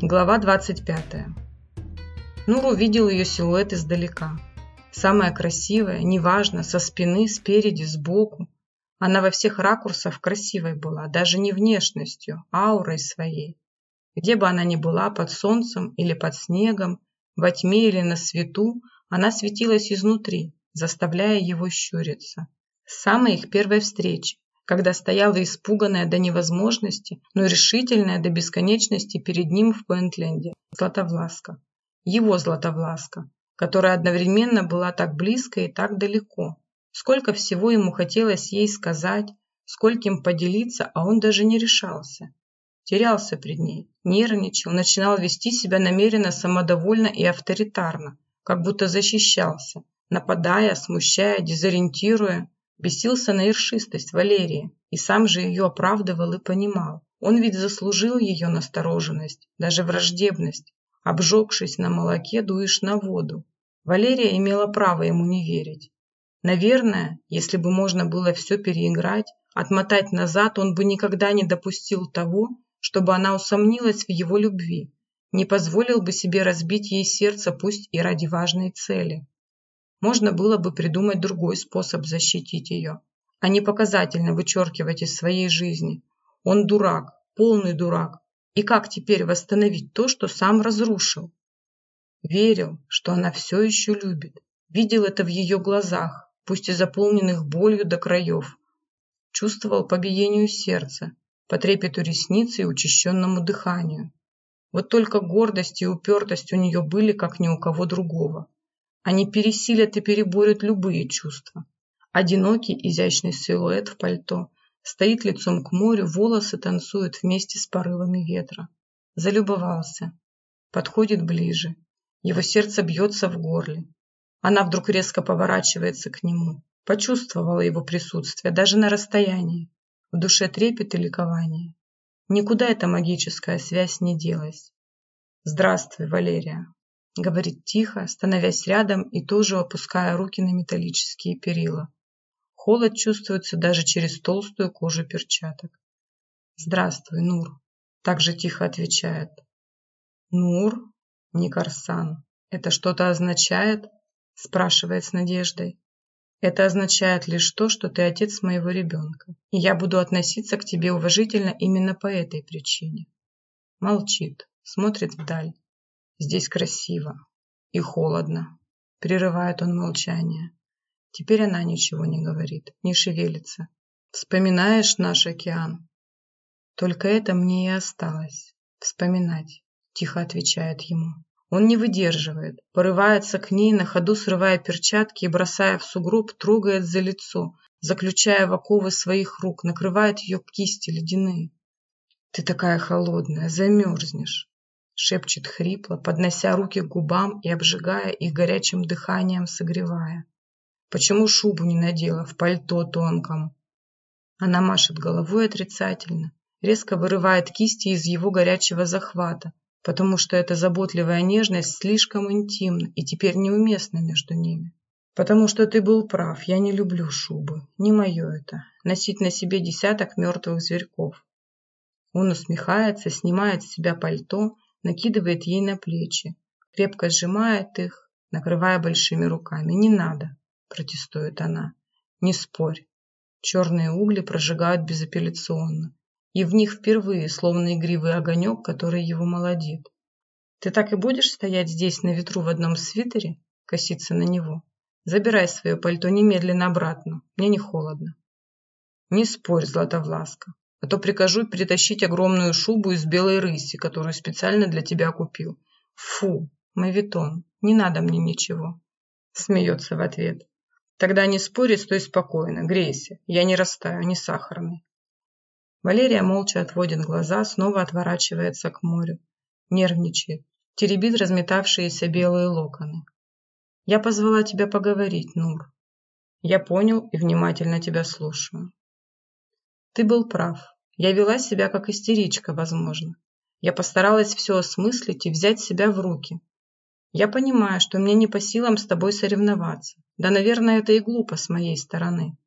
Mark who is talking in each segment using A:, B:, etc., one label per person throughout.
A: Глава 25. Нур увидел ее силуэт издалека. Самая красивая, неважно, со спины, спереди, сбоку. Она во всех ракурсах красивой была, даже не внешностью, аурой своей. Где бы она ни была, под солнцем или под снегом, во тьме или на свету, она светилась изнутри, заставляя его щуриться. С самой их первой встречи, когда стояла испуганная до невозможности, но решительная до бесконечности перед ним в Пентленде, Златовласка. Его Златовласка, которая одновременно была так близко и так далеко. Сколько всего ему хотелось ей сказать, скольким поделиться, а он даже не решался. Терялся пред ней, нервничал, начинал вести себя намеренно самодовольно и авторитарно, как будто защищался, нападая, смущая, дезориентируя, Бесился на ершистость Валерии и сам же ее оправдывал и понимал. Он ведь заслужил ее настороженность, даже враждебность. Обжегшись на молоке, дуешь на воду. Валерия имела право ему не верить. Наверное, если бы можно было все переиграть, отмотать назад, он бы никогда не допустил того, чтобы она усомнилась в его любви, не позволил бы себе разбить ей сердце, пусть и ради важной цели. Можно было бы придумать другой способ защитить ее, а не показательно вычеркивать из своей жизни. Он дурак, полный дурак. И как теперь восстановить то, что сам разрушил? Верил, что она все еще любит. Видел это в ее глазах, пусть и заполненных болью до краев. Чувствовал по биению сердца, по трепету и учащенному дыханию. Вот только гордость и упертость у нее были, как ни у кого другого. Они пересилят и переборют любые чувства. Одинокий изящный силуэт в пальто стоит лицом к морю, волосы танцуют вместе с порывами ветра. Залюбовался. Подходит ближе. Его сердце бьется в горле. Она вдруг резко поворачивается к нему. Почувствовала его присутствие, даже на расстоянии. В душе трепет и ликование. Никуда эта магическая связь не делась. «Здравствуй, Валерия», Говорит тихо, становясь рядом и тоже опуская руки на металлические перила. Холод чувствуется даже через толстую кожу перчаток. «Здравствуй, Нур», – так же тихо отвечает. «Нур? Не Корсан. Это что-то означает?» – спрашивает с надеждой. «Это означает лишь то, что ты отец моего ребенка, и я буду относиться к тебе уважительно именно по этой причине». Молчит, смотрит вдаль. Здесь красиво и холодно. Прерывает он молчание. Теперь она ничего не говорит, не шевелится. Вспоминаешь наш океан? Только это мне и осталось. Вспоминать, тихо отвечает ему. Он не выдерживает, порывается к ней, на ходу срывая перчатки и, бросая в сугроб, трогает за лицо, заключая в оковы своих рук, накрывает ее кисти ледяные. Ты такая холодная, замерзнешь шепчет хрипло, поднося руки к губам и обжигая их горячим дыханием, согревая. Почему шубу не надела в пальто тонком? Она машет головой отрицательно, резко вырывает кисти из его горячего захвата, потому что эта заботливая нежность слишком интимна и теперь неуместна между ними. Потому что ты был прав, я не люблю шубы, не мое это, носить на себе десяток мертвых зверьков. Он усмехается, снимает с себя пальто накидывает ей на плечи, крепко сжимает их, накрывая большими руками. «Не надо!» – протестует она. «Не спорь!» Черные угли прожигают безапелляционно, и в них впервые словно игривый огонек, который его молодит. «Ты так и будешь стоять здесь на ветру в одном свитере?» – коситься на него. «Забирай свое пальто немедленно обратно, мне не холодно». «Не спорь, Златовласка, а то прикажу притащить огромную шубу из белой рыси, которую специально для тебя купил. Фу, мавитон, не надо мне ничего. Смеется в ответ. Тогда не спори, стой спокойно, грейся. Я не растаю, не сахарный. Валерия молча отводит глаза, снова отворачивается к морю. Нервничает, теребит разметавшиеся белые локоны. Я позвала тебя поговорить, Нур. Я понял и внимательно тебя слушаю. Ты был прав. Я вела себя как истеричка, возможно. Я постаралась все осмыслить и взять себя в руки. Я понимаю, что мне не по силам с тобой соревноваться. Да, наверное, это и глупо с моей стороны.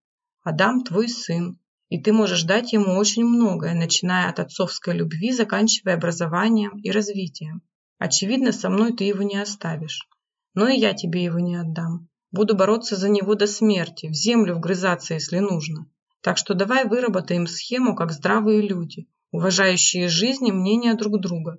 A: Адам твой сын, И ты можешь дать ему очень многое, начиная от отцовской любви, заканчивая образованием и развитием. Очевидно, со мной ты его не оставишь. Но и я тебе его не отдам. Буду бороться за него до смерти, в землю вгрызаться, если нужно. Так что давай выработаем схему, как здравые люди, уважающие жизнь и мнение друг друга.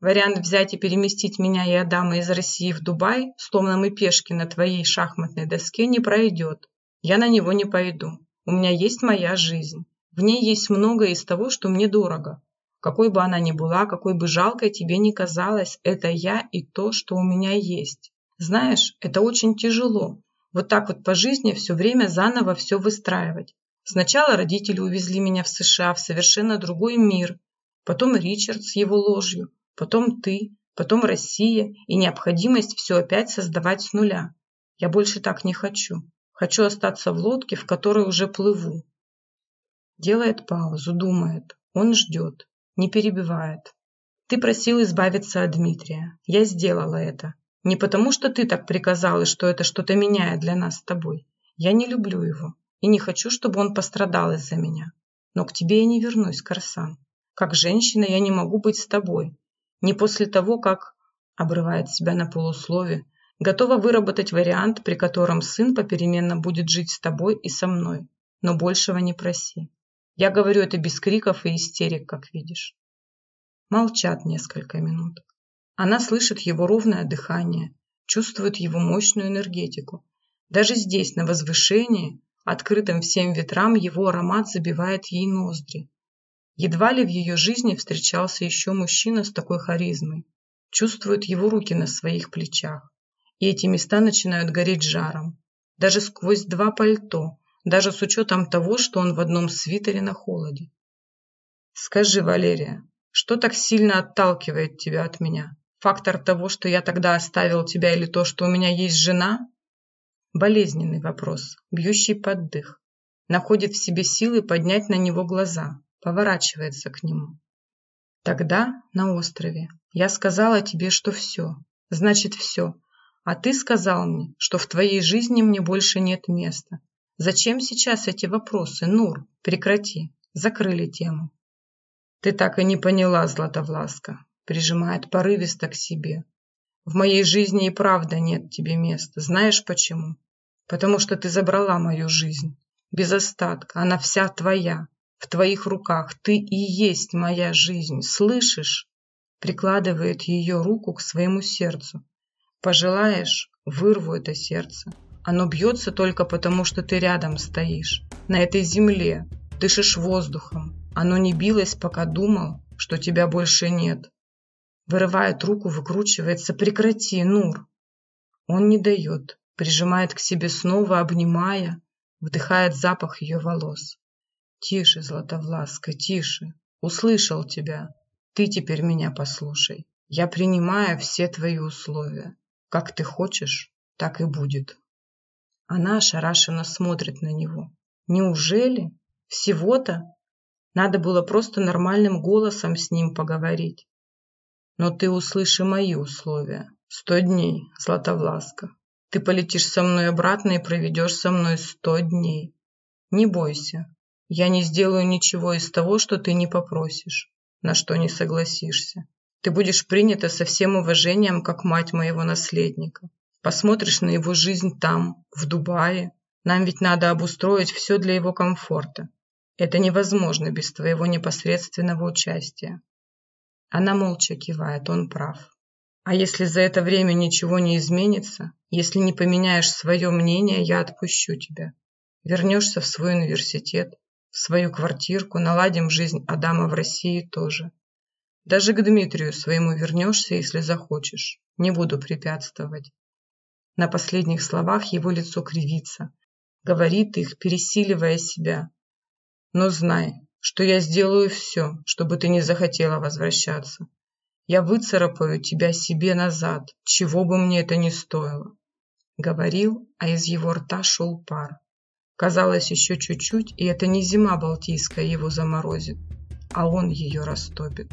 A: Вариант взять и переместить меня и Адама из России в Дубай, словно мы пешки на твоей шахматной доске, не пройдет. Я на него не пойду. У меня есть моя жизнь. В ней есть многое из того, что мне дорого. Какой бы она ни была, какой бы жалкой тебе ни казалась, это я и то, что у меня есть. Знаешь, это очень тяжело. Вот так вот по жизни все время заново все выстраивать. Сначала родители увезли меня в США, в совершенно другой мир. Потом Ричард с его ложью. Потом ты. Потом Россия. И необходимость все опять создавать с нуля. Я больше так не хочу. Хочу остаться в лодке, в которой уже плыву. Делает паузу, думает. Он ждет. Не перебивает. Ты просил избавиться от Дмитрия. Я сделала это. Не потому, что ты так приказал и что это что-то меняет для нас с тобой. Я не люблю его и не хочу, чтобы он пострадал из-за меня. Но к тебе я не вернусь, Корсан. Как женщина я не могу быть с тобой. Не после того, как... Обрывает себя на полуслове. Готова выработать вариант, при котором сын попеременно будет жить с тобой и со мной. Но большего не проси. Я говорю это без криков и истерик, как видишь. Молчат несколько минут. Она слышит его ровное дыхание, чувствует его мощную энергетику. Даже здесь, на возвышении, открытым всем ветрам, его аромат забивает ей ноздри. Едва ли в ее жизни встречался еще мужчина с такой харизмой. Чувствует его руки на своих плечах. И эти места начинают гореть жаром. Даже сквозь два пальто, даже с учетом того, что он в одном свитере на холоде. «Скажи, Валерия, что так сильно отталкивает тебя от меня?» Фактор того, что я тогда оставил тебя или то, что у меня есть жена? Болезненный вопрос, бьющий под дых. Находит в себе силы поднять на него глаза, поворачивается к нему. Тогда, на острове, я сказала тебе, что все. Значит, все. А ты сказал мне, что в твоей жизни мне больше нет места. Зачем сейчас эти вопросы, Нур? Прекрати. Закрыли тему. Ты так и не поняла, Златовласка прижимает порывисто к себе. В моей жизни и правда нет тебе места. Знаешь почему? Потому что ты забрала мою жизнь. Без остатка. Она вся твоя. В твоих руках. Ты и есть моя жизнь. Слышишь? Прикладывает ее руку к своему сердцу. Пожелаешь, вырву это сердце. Оно бьется только потому, что ты рядом стоишь. На этой земле. Дышишь воздухом. Оно не билось, пока думал, что тебя больше нет. Вырывает руку, выкручивается. «Прекрати, Нур!» Он не дает, прижимает к себе снова, обнимая, вдыхает запах ее волос. «Тише, Златовласка, тише! Услышал тебя! Ты теперь меня послушай. Я принимаю все твои условия. Как ты хочешь, так и будет». Она ошарашенно смотрит на него. «Неужели? Всего-то? Надо было просто нормальным голосом с ним поговорить. Но ты услыши мои условия. Сто дней, Златовласка. Ты полетишь со мной обратно и проведешь со мной сто дней. Не бойся. Я не сделаю ничего из того, что ты не попросишь, на что не согласишься. Ты будешь принята со всем уважением, как мать моего наследника. Посмотришь на его жизнь там, в Дубае. Нам ведь надо обустроить все для его комфорта. Это невозможно без твоего непосредственного участия. Она молча кивает, он прав. А если за это время ничего не изменится, если не поменяешь свое мнение, я отпущу тебя. Вернешься в свой университет, в свою квартирку, наладим жизнь Адама в России тоже. Даже к Дмитрию своему вернешься, если захочешь. Не буду препятствовать. На последних словах его лицо кривится. Говорит их, пересиливая себя. Но знай, что я сделаю все, чтобы ты не захотела возвращаться. Я выцарапаю тебя себе назад, чего бы мне это ни стоило. Говорил, а из его рта шел пар. Казалось, еще чуть-чуть, и это не зима Балтийская его заморозит, а он ее растопит.